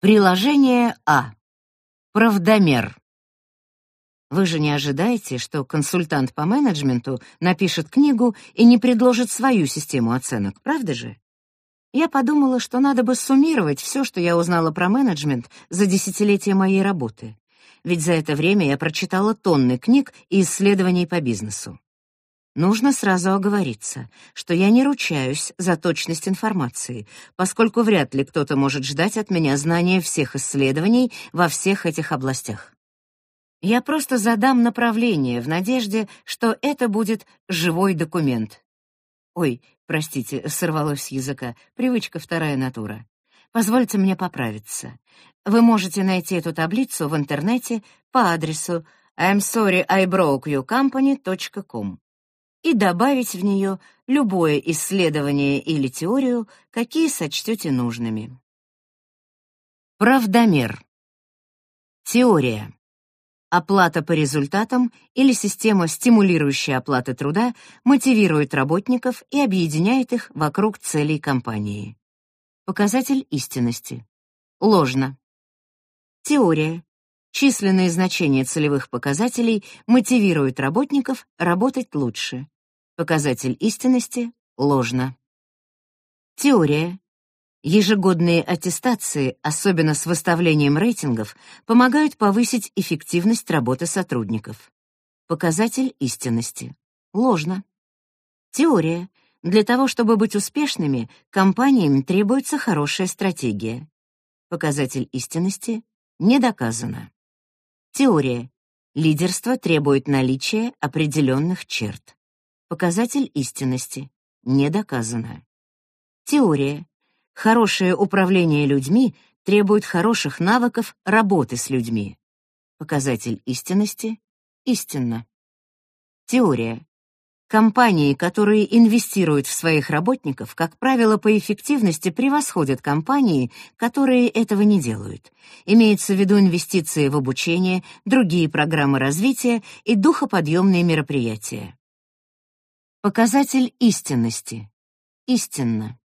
Приложение А. Правдомер. Вы же не ожидаете, что консультант по менеджменту напишет книгу и не предложит свою систему оценок, правда же? Я подумала, что надо бы суммировать все, что я узнала про менеджмент за десятилетие моей работы. Ведь за это время я прочитала тонны книг и исследований по бизнесу. Нужно сразу оговориться, что я не ручаюсь за точность информации, поскольку вряд ли кто-то может ждать от меня знания всех исследований во всех этих областях. Я просто задам направление в надежде, что это будет живой документ. Ой, простите, сорвалось с языка. Привычка вторая натура. Позвольте мне поправиться. Вы можете найти эту таблицу в интернете по адресу imsorryibrokeyoucompany.com и добавить в нее любое исследование или теорию, какие сочтете нужными. Правдомер. Теория. Оплата по результатам или система стимулирующей оплаты труда мотивирует работников и объединяет их вокруг целей компании. Показатель истинности. Ложно. Теория. Численные значения целевых показателей мотивируют работников работать лучше. Показатель истинности ложно. Теория. Ежегодные аттестации, особенно с выставлением рейтингов, помогают повысить эффективность работы сотрудников. Показатель истинности. Ложно. Теория. Для того, чтобы быть успешными, компаниям требуется хорошая стратегия. Показатель истинности не доказано. Теория. Лидерство требует наличия определенных черт. Показатель истинности. Не доказано. Теория. Хорошее управление людьми требует хороших навыков работы с людьми. Показатель истинности. Истинно. Теория. Компании, которые инвестируют в своих работников, как правило, по эффективности превосходят компании, которые этого не делают. Имеется в виду инвестиции в обучение, другие программы развития и духоподъемные мероприятия. Показатель истинности. Истинно.